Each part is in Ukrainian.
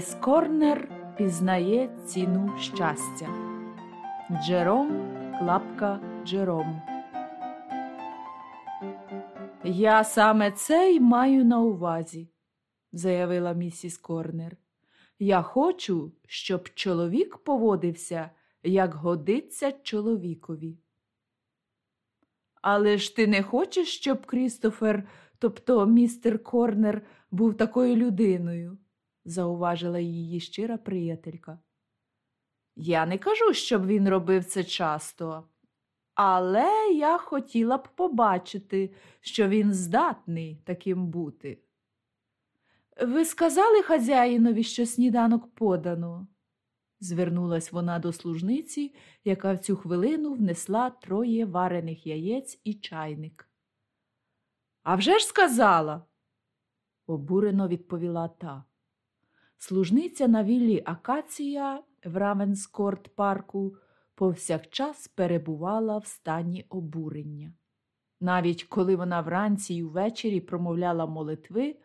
Місіс Корнер пізнає ціну щастя. Джером Клапка Джером. Я саме це й маю на увазі, заявила місіс Корнер. Я хочу, щоб чоловік поводився, як годиться чоловікові. Але ж ти не хочеш, щоб Крістофер, тобто містер Корнер, був такою людиною, зауважила її щира приятелька. Я не кажу, щоб він робив це часто, але я хотіла б побачити, що він здатний таким бути. Ви сказали хазяїнові, що сніданок подано? звернулась вона до служниці, яка в цю хвилину внесла троє варених яєць і чайник. «А вже ж сказала, обурено відповіла та. Служниця на віллі Акація в Равенскорт парку повсякчас перебувала в стані обурення. Навіть коли вона вранці й увечері промовляла молитви,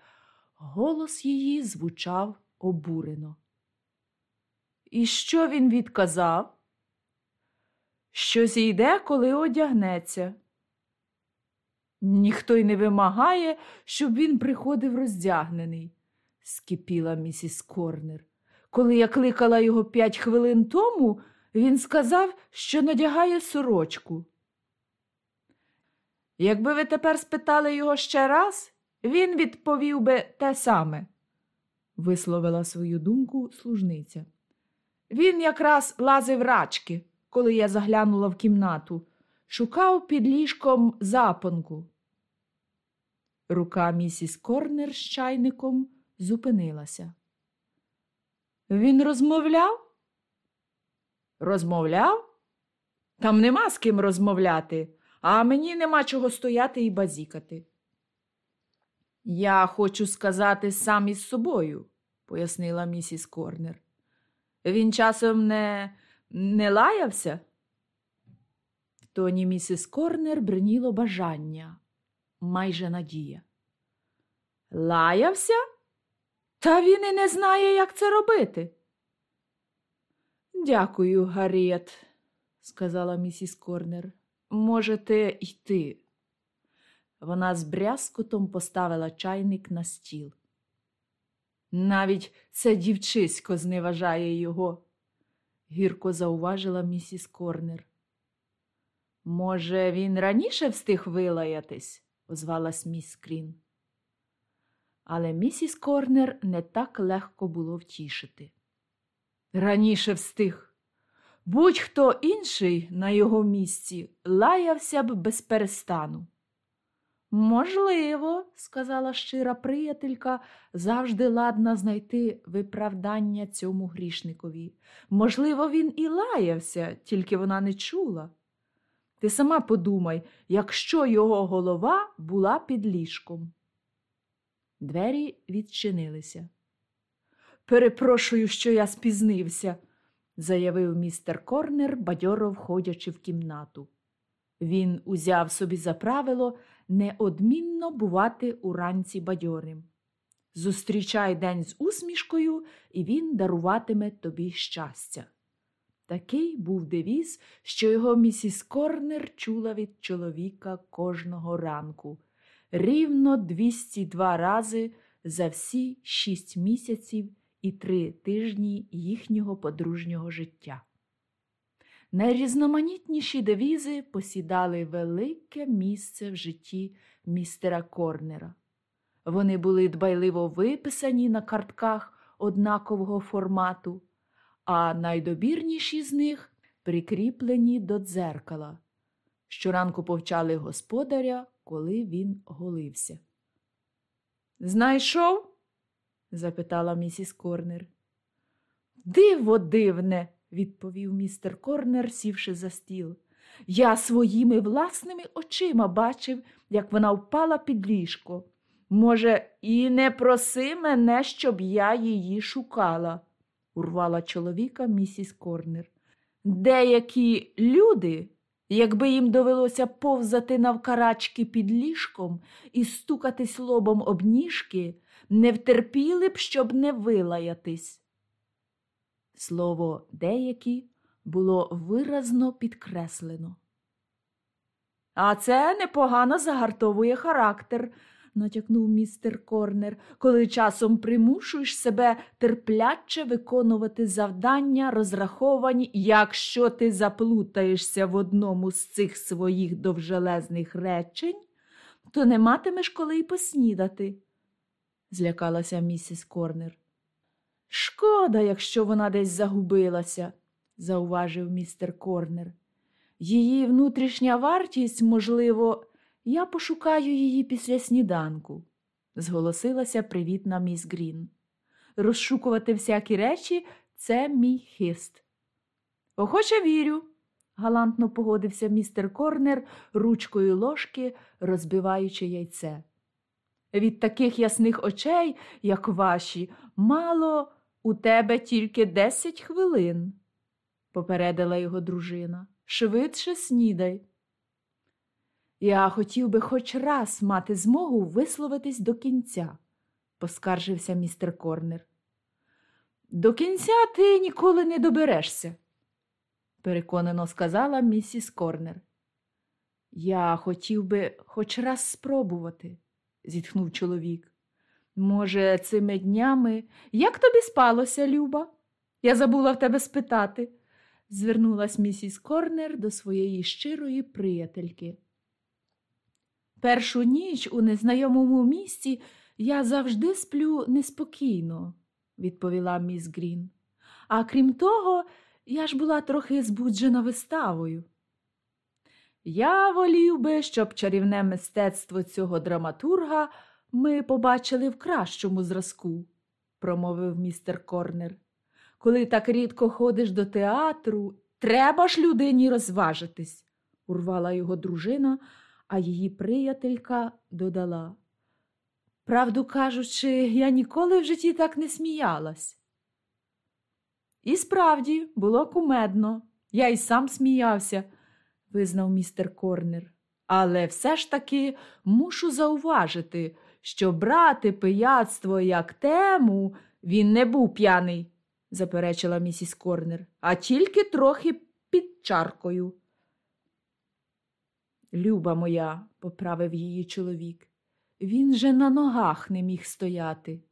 голос її звучав обурено. І що він відказав? Що зійде, коли одягнеться. Ніхто й не вимагає, щоб він приходив роздягнений, скипіла місіс Корнер. Коли я кликала його п'ять хвилин тому, він сказав, що надягає сорочку. Якби ви тепер спитали його ще раз, він відповів би те саме, висловила свою думку служниця. Він якраз лазив рачки, коли я заглянула в кімнату, шукав під ліжком запонку. Рука місіс Корнер з чайником зупинилася. Він розмовляв? Розмовляв? Там нема з ким розмовляти, а мені нема чого стояти і базікати. Я хочу сказати сам із собою, пояснила місіс Корнер. Він часом не не лаявся? В тоні місіс Корнер бриніло бажання, майже надія. Лаявся? Та він і не знає, як це робити. Дякую, Гарріет, сказала місіс Корнер. Можете йти. Вона з брязкотом поставила чайник на стіл. Навіть це дівчисько зневажає його, гірко зауважила місіс Корнер. Може, він раніше встиг вилаятись, озвалась міс Крін. Але місіс Корнер не так легко було втішити. Раніше встиг. Будь-хто інший на його місці лаявся б без перестану. Можливо, сказала щира приятелька, завжди ладна знайти виправдання цьому грішникові. Можливо, він і лаявся, тільки вона не чула. Ти сама подумай, якщо його голова була під ліжком. Двері відчинилися. Перепрошую, що я спізнився, заявив містер Корнер, бадьоро входячи в кімнату. Він узяв собі за правило неодмінно бувати уранці бадьорим. Зустрічай день з усмішкою, і він даруватиме тобі щастя. Такий був девіз, що його місіс Корнер чула від чоловіка кожного ранку, рівно 202 рази за всі шість місяців і три тижні їхнього подружнього життя. Найрізноманітніші девізи посідали велике місце в житті містера Корнера. Вони були дбайливо виписані на картках однакового формату, а найдобірніші з них прикріплені до дзеркала. Щоранку повчали господаря, коли він голився. Знайшов? запитала місіс Корнер. Диво дивне, відповів містер Корнер, сівши за стіл. Я своїми власними очима бачив, як вона впала під ліжко. Може, і не проси мене, щоб я її шукала, урвала чоловіка місіс Корнер. Деякі люди, якби їм довелося повзати навкарачки під ліжком і стукатись лобом об ніжки, не втерпіли б, щоб не вилаятись. Слово деякі було виразно підкреслено. А це непогано загартовує характер, натякнув містер Корнер, коли часом примушуєш себе терпляче виконувати завдання, розраховані, якщо ти заплутаєшся в одному з цих своїх довжелезних речень, то не матимеш коли й поснідати, злякалася місіс Корнер. Шкода, якщо вона десь загубилася, зауважив містер Корнер. Її внутрішня вартість, можливо, я пошукаю її після сніданку, зголосилася привітна міс Грін. Розшукувати всякі речі це мій хист. Охоче вірю, галантно погодився містер Корнер ручкою ложки, розбиваючи яйце. Від таких ясних очей, як ваші, мало у тебе тільки десять хвилин, попередила його дружина. Швидше снідай. Я хотів би хоч раз мати змогу висловитись до кінця, поскаржився містер Корнер. До кінця ти ніколи не доберешся, переконано сказала місіс Корнер. Я хотів би хоч раз спробувати, зітхнув чоловік. Може, цими днями як тобі спалося, Люба? Я забула в тебе спитати, звернулась місіс Корнер до своєї щирої приятельки. Першу ніч у незнайомому місці я завжди сплю неспокійно, відповіла міс Грін. А крім того, я ж була трохи збуджена виставою. Я волів би, щоб чарівне мистецтво цього драматурга ми побачили в кращому зразку, промовив містер Корнер. Коли так рідко ходиш до театру, треба ж людині розважитись, урвала його дружина, а її приятелька додала. Правду кажучи, я ніколи в житті так не сміялась. І справді було кумедно, я й сам сміявся, визнав містер Корнер. Але все ж таки мушу зауважити, що брати пияцтво як тему він не був п'яний, заперечила місіс Корнер, а тільки трохи під чаркою. Люба моя, поправив її чоловік, він же на ногах не міг стояти.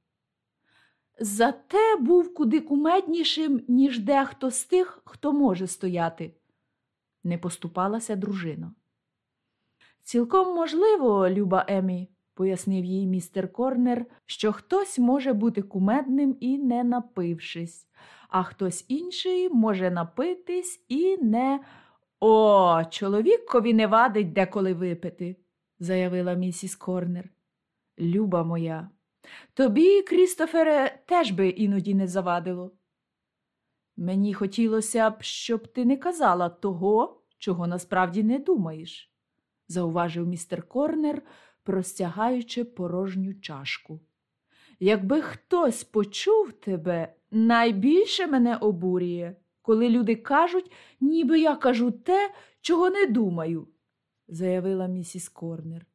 Зате був куди кумеднішим, ніж дехто з тих, хто може стояти, не поступалася дружина. Цілком можливо, люба Емі, пояснив їй містер Корнер, що хтось може бути кумедним і не напившись, а хтось інший може напитись і не. О, чоловікові не вадить деколи випити, заявила місіс Корнер. Люба моя, тобі, Крістофере, теж би іноді не завадило. Мені хотілося б, щоб ти не казала того, чого насправді не думаєш, зауважив містер Корнер, простягаючи порожню чашку. Якби хтось почув тебе, найбільше мене обурює, коли люди кажуть, ніби я кажу те, чого не думаю, заявила місіс Корнер.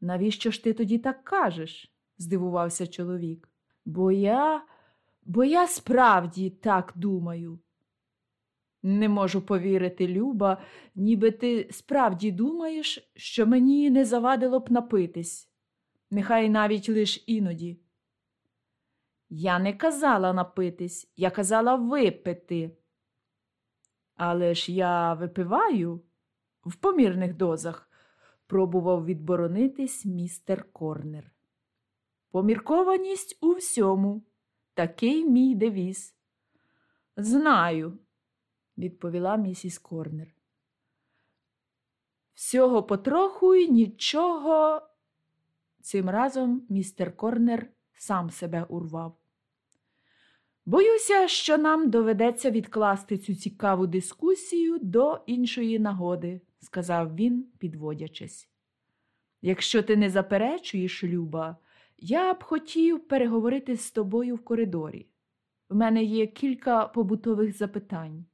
Навіщо ж ти тоді так кажеш? здивувався чоловік. Бо я, бо я справді так думаю. Не можу повірити, Люба, ніби ти справді думаєш, що мені не завадило б напитись, нехай навіть лиш іноді. Я не казала напитись, я казала випити. Але ж я випиваю в помірних дозах, пробував відборонитись містер Корнер. Поміркованість у всьому, такий мій девіз. Знаю, відповіла місіс Корнер. Всього потроху й нічого. Цим разом містер Корнер сам себе урвав. Боюся, що нам доведеться відкласти цю цікаву дискусію до іншої нагоди, сказав він, підводячись. Якщо ти не заперечуєш, Люба, я б хотів переговорити з тобою в коридорі. В мене є кілька побутових запитань.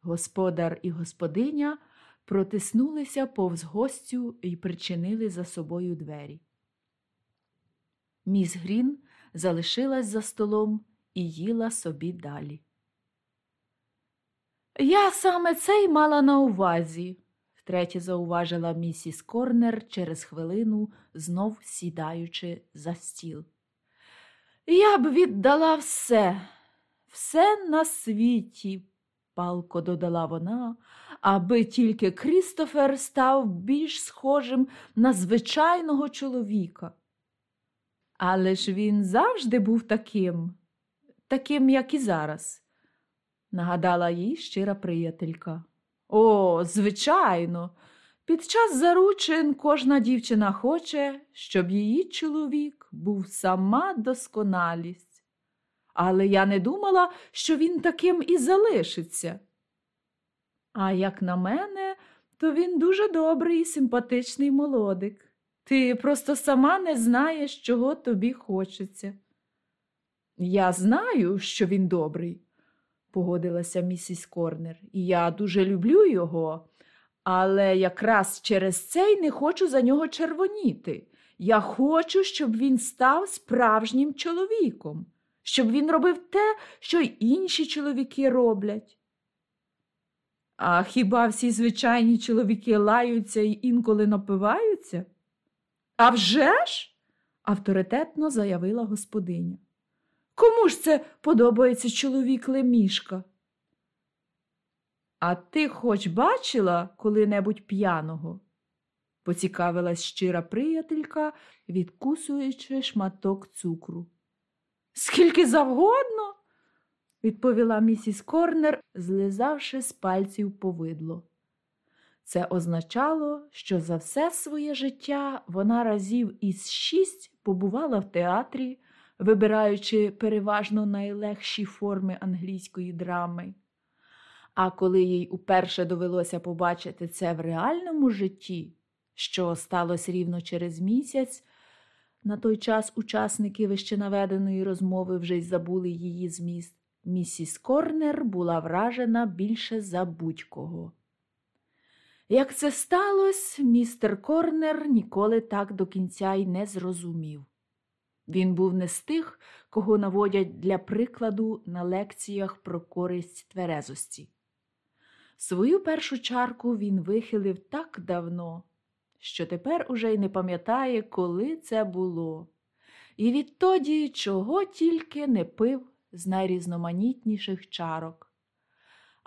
Господар і господиня протиснулися повз гостю і причинили за собою двері. Міс Грін залишилась за столом і їла собі далі. Я саме це й мала на увазі, втретє зауважила місіс Корнер через хвилину, знов сідаючи за стіл. Я б віддала все, все на світі, палко додала вона, аби тільки Крістофер став більш схожим на звичайного чоловіка. Але ж він завжди був таким, таким, як і зараз, нагадала їй щира приятелька. О, звичайно, під час заручин кожна дівчина хоче, щоб її чоловік був сама досконалість. Але я не думала, що він таким і залишиться. А як на мене, то він дуже добрий і симпатичний молодик. Ти просто сама не знаєш, чого тобі хочеться. Я знаю, що він добрий, погодилася місіс Корнер, і я дуже люблю його, але якраз через це й не хочу за нього червоніти. Я хочу, щоб він став справжнім чоловіком, щоб він робив те, що й інші чоловіки роблять. А хіба всі звичайні чоловіки лаються і інколи напиваються? «А вже ж!» – авторитетно заявила господиня. Кому ж це подобається чоловік Лемішка? А ти хоч бачила коли-небудь п'яного? поцікавилась щира приятелька, відкусуючи шматок цукру. Скільки завгодно, відповіла місіс Корнер, злизавши з пальців повидло. Це означало, що за все своє життя вона разів із шість побувала в театрі, вибираючи переважно найлегші форми англійської драми. А коли їй уперше довелося побачити це в реальному житті, що сталося рівно через місяць, на той час учасники вищенаведеної розмови вже й забули її зміст, місіс Корнер була вражена більше за будь-кого. Як це сталося, містер Корнер ніколи так до кінця й не зрозумів. Він був не з тих, кого наводять для прикладу на лекціях про користь тверезості. Свою першу чарку він вихилив так давно, що тепер уже й не пам'ятає, коли це було, і відтоді чого тільки не пив з найрізноманітніших чарок.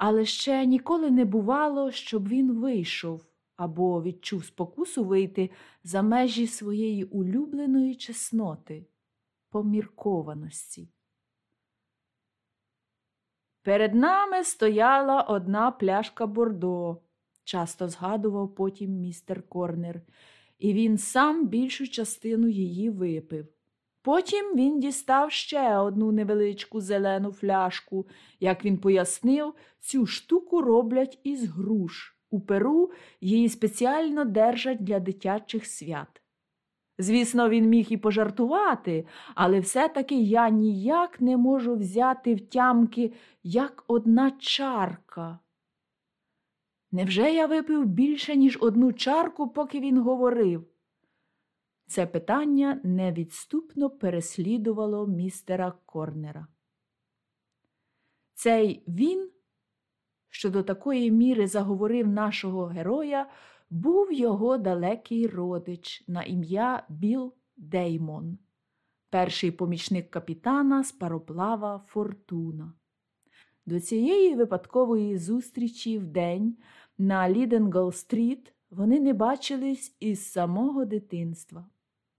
Але ще ніколи не бувало, щоб він вийшов або відчув спокусу вийти за межі своєї улюбленої чесноти, поміркованості. Перед нами стояла одна пляшка бордо, часто згадував потім містер Корнер, і він сам більшу частину її випив. Потім він дістав ще одну невеличку зелену фляжку. Як він пояснив, цю штуку роблять із груш. У Перу її спеціально держать для дитячих свят. Звісно, він міг і пожартувати, але все-таки я ніяк не можу взяти втямки, як одна чарка. Невже я випив більше, ніж одну чарку, поки він говорив? Це питання невідступно переслідувало містера Корнера. Цей він, що до такої міри заговорив нашого героя, був його далекий родич на ім'я Біл Деймон, перший помічник капітана з пароплава Фортуна. До цієї випадкової зустрічі в день на Ліденгол-стріт вони не бачились із самого дитинства.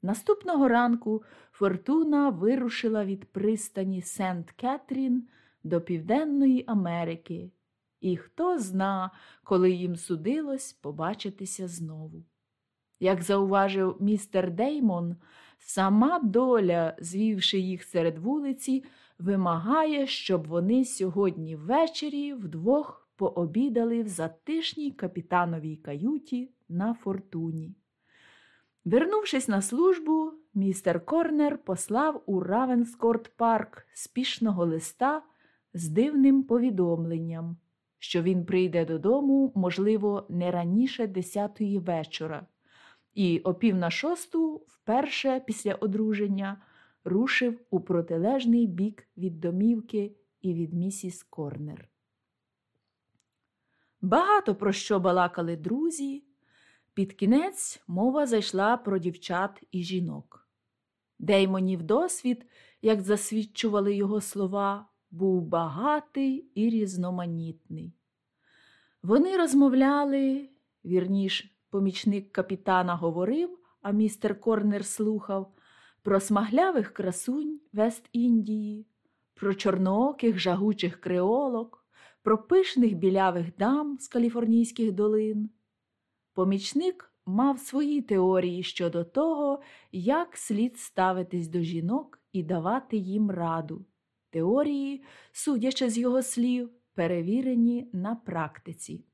Наступного ранку Фортуна вирушила від пристані Сент Кетрін до Південної Америки, і хто зна, коли їм судилось побачитися знову. Як зауважив містер Деймон, сама доля, звівши їх серед вулиці, вимагає, щоб вони сьогодні ввечері вдвох пообідали в затишній капітановій каюті на фортуні. Вернувшись на службу, містер Корнер послав у Равенскорт парк спішного листа з дивним повідомленням, що він прийде додому, можливо, не раніше десятої вечора, і о пів на шосту, вперше після одруження, рушив у протилежний бік від домівки і від місіс Корнер. Багато про що балакали друзі. Під кінець мова зайшла про дівчат і жінок. Деймонів досвід, як засвідчували його слова, був багатий і різноманітний. Вони розмовляли, вірніш, помічник капітана говорив, а містер Корнер слухав про смаглявих красунь Вест-Індії, про чорнооких жагучих креолок, про пишних білявих дам з каліфорнійських долин. Помічник мав свої теорії щодо того, як слід ставитись до жінок і давати їм раду. Теорії, судячи з його слів, перевірені на практиці.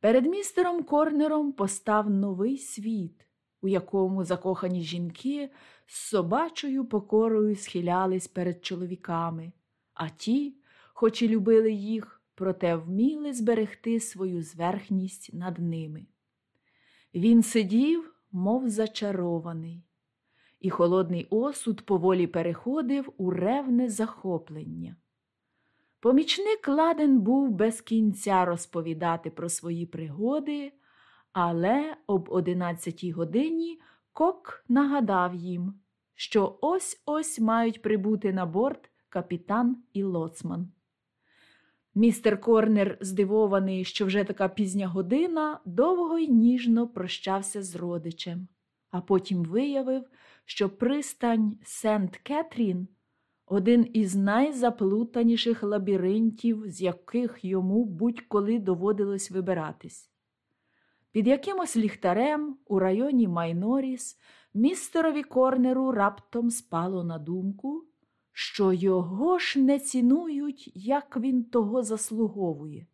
Перед містером Корнером постав новий світ, у якому закохані жінки з собачою покорою схилялись перед чоловіками, а ті, хоч і любили їх, проте вміли зберегти свою зверхність над ними. Він сидів, мов зачарований, і холодний осуд поволі переходив у ревне захоплення. Помічник ладен був без кінця розповідати про свої пригоди, але об одинадцятій годині кок нагадав їм, що ось ось мають прибути на борт капітан і лоцман. Містер Корнер, здивований, що вже така пізня година, довго й ніжно прощався з родичем, а потім виявив, що пристань Сент Кетрін один із найзаплутаніших лабіринтів, з яких йому будь-коли доводилось вибиратись. Під якимось ліхтарем у районі Майноріс містерові Корнеру раптом спало на думку, що його ж не цінують, як він того заслуговує.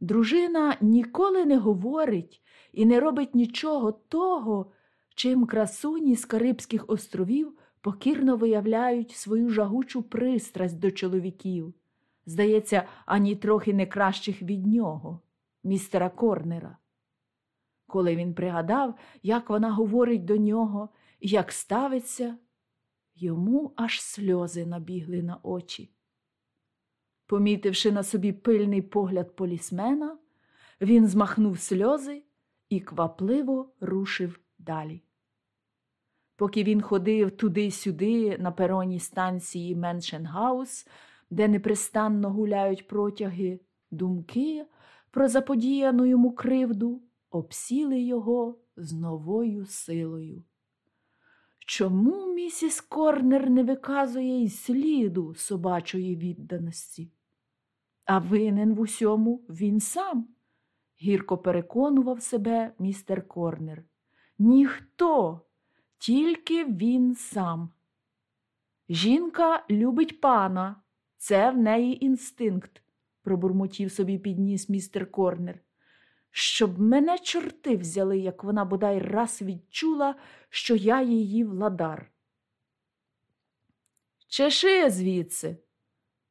Дружина ніколи не говорить і не робить нічого того, чим красуні з Карибських островів покірно виявляють свою жагучу пристрасть до чоловіків, здається, ані трохи не кращих від нього, містера Корнера. Коли він пригадав, як вона говорить до нього і як ставиться, йому аж сльози набігли на очі. Помітивши на собі пильний погляд полісмена, він змахнув сльози і квапливо рушив далі. Поки він ходив туди-сюди на пероні станції Меншенгаус, де непрестанно гуляють протяги, думки про заподіяну йому кривду обсіли його з новою силою. Чому місіс Корнер не виказує й сліду собачої відданості? А винен в усьому він сам, гірко переконував себе містер Корнер. Ніхто, тільки він сам. Жінка любить пана, це в неї інстинкт, пробурмотів собі підніс містер Корнер. Щоб мене чорти взяли, як вона бодай раз відчула, що я її владар. Чеши звідси,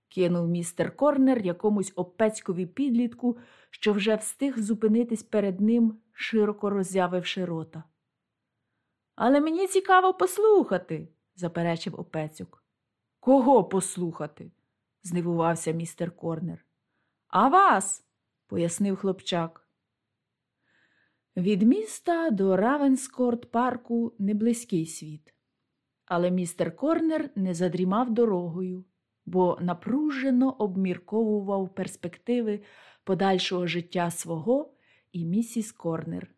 кинув містер Корнер якомусь опецькові підлітку, що вже встиг зупинитись перед ним, широко роззявивши рота. Але мені цікаво послухати, заперечив опецюк. Кого послухати? здивувався містер Корнер. А вас, пояснив хлопчак. Від міста до Равенскорт парку неблизький світ. Але містер Корнер не задрімав дорогою, бо напружено обмірковував перспективи подальшого життя свого і місіс Корнер.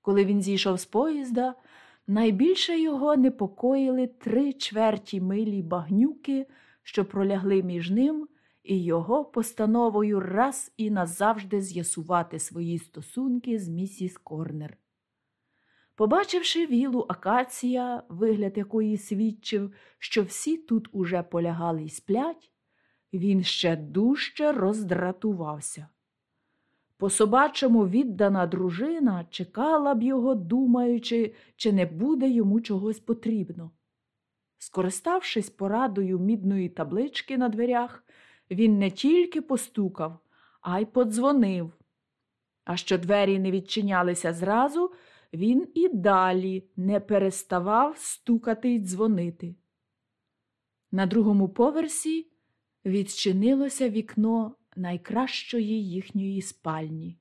Коли він зійшов з поїзда, найбільше його непокоїли три чверті милі багнюки, що пролягли між ним і його постановою раз і назавжди з'ясувати свої стосунки з місіс Корнер. Побачивши вілу акація, вигляд якої свідчив, що всі тут уже полягали й сплять, він ще дужче роздратувався. По собачому віддана дружина чекала б його, думаючи, чи не буде йому чогось потрібно. Скориставшись порадою мідної таблички на дверях, він не тільки постукав, а й подзвонив. А що двері не відчинялися зразу, він і далі не переставав стукати й дзвонити. На другому поверсі відчинилося вікно найкращої їхньої спальні.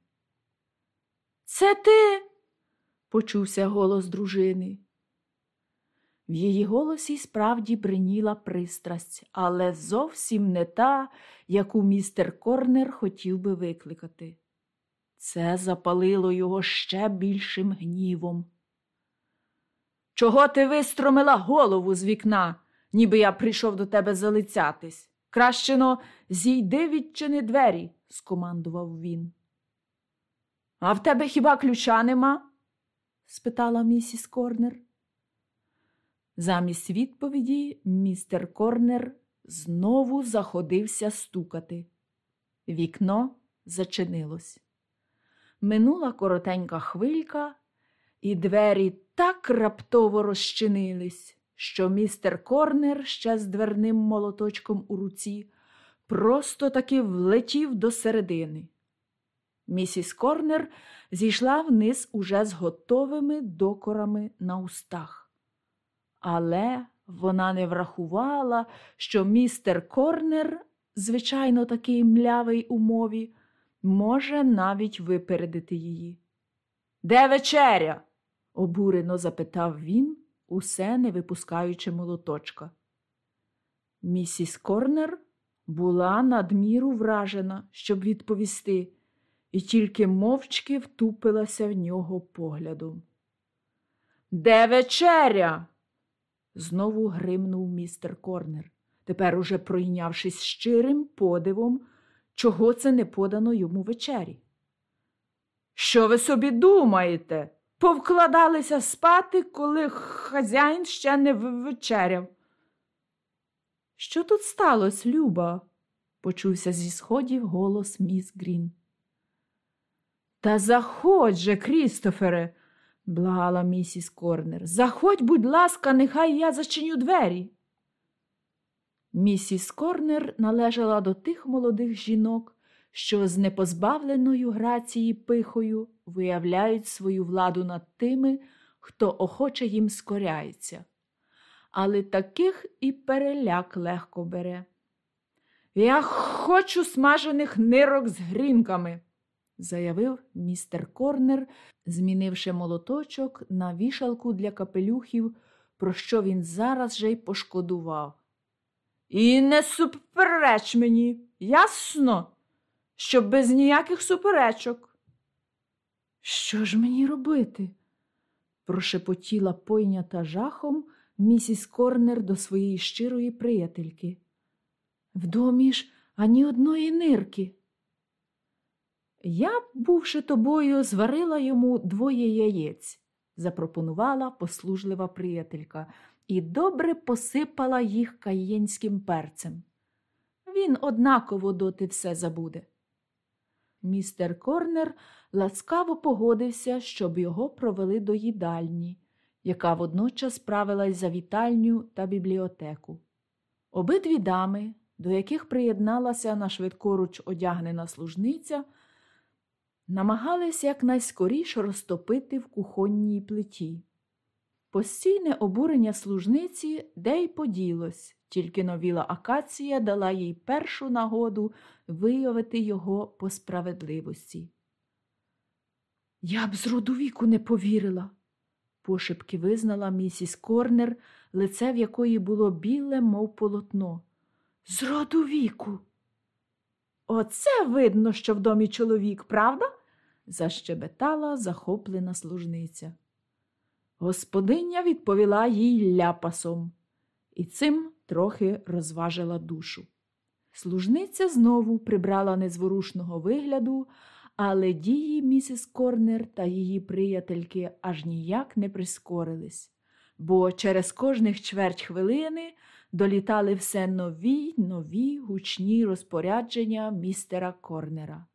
Це ти? почувся голос дружини. В її голосі справді бриніла пристрасть, але зовсім не та, яку містер Корнер хотів би викликати. Це запалило його ще більшим гнівом. Чого ти вистромила голову з вікна, ніби я прийшов до тебе залицятись? Краще но зійди відчини двері, скомандував він. А в тебе хіба ключа нема? спитала місіс Корнер. Замість відповіді містер Корнер знову заходився стукати. Вікно зачинилось. Минула коротенька хвилька, і двері так раптово розчинились, що містер Корнер ще з дверним молоточком у руці просто таки влетів до середини. Місіс Корнер зійшла вниз уже з готовими докорами на устах. Але вона не врахувала, що містер Корнер, звичайно, такий млявий у мові, може навіть випередити її. Де вечеря? обурено запитав він, усе не випускаючи молоточка. Місіс Корнер була надміру вражена, щоб відповісти, і тільки мовчки втупилася в нього поглядом. Де вечеря? Знову гримнув містер Корнер, тепер уже пройнявшись щирим подивом, чого це не подано йому вечері. Що ви собі думаєте? Повкладалися спати, коли хазяїн ще не вечеряв. Що тут сталося, Люба? почувся зі сходів голос міс Грін. Та заходь же, Крістофере, благала місіс Корнер. Заходь, будь ласка, нехай я зачиню двері. Місіс Корнер належала до тих молодих жінок, що з непозбавленою грації пихою виявляють свою владу над тими, хто охоче їм скоряється. Але таких і переляк легко бере. Я хочу смажених нирок з грінками, заявив містер Корнер, змінивши молоточок на вішалку для капелюхів, про що він зараз же й пошкодував. І не супереч мені, ясно, щоб без ніяких суперечок. Що ж мені робити? прошепотіла пойнята жахом місіс Корнер до своєї щирої приятельки. В домі ж ані одної нирки. Я, бувши тобою, зварила йому двоє яєць, запропонувала послужлива приятелька і добре посипала їх каєнським перцем. Він однаково доти все забуде. Містер Корнер ласкаво погодився, щоб його провели до їдальні, яка водночас правилась за вітальню та бібліотеку. Обидві дами, до яких приєдналася на швидкоруч одягнена служниця, намагались якнайскоріше розтопити в кухонній плиті. Постійне обурення служниці де й поділось, тільки новіла акація дала їй першу нагоду виявити його по справедливості. Я б з роду віку не повірила, пошепки визнала місіс Корнер, лице в якої було біле, мов полотно. З роду віку. Оце видно, що в домі чоловік, правда? защебетала захоплена служниця. Господиня відповіла їй ляпасом і цим трохи розважила душу. Служниця знову прибрала незворушного вигляду, але дії місіс Корнер та її приятельки аж ніяк не прискорились, бо через кожних чверть хвилини долітали все нові й нові гучні розпорядження містера Корнера.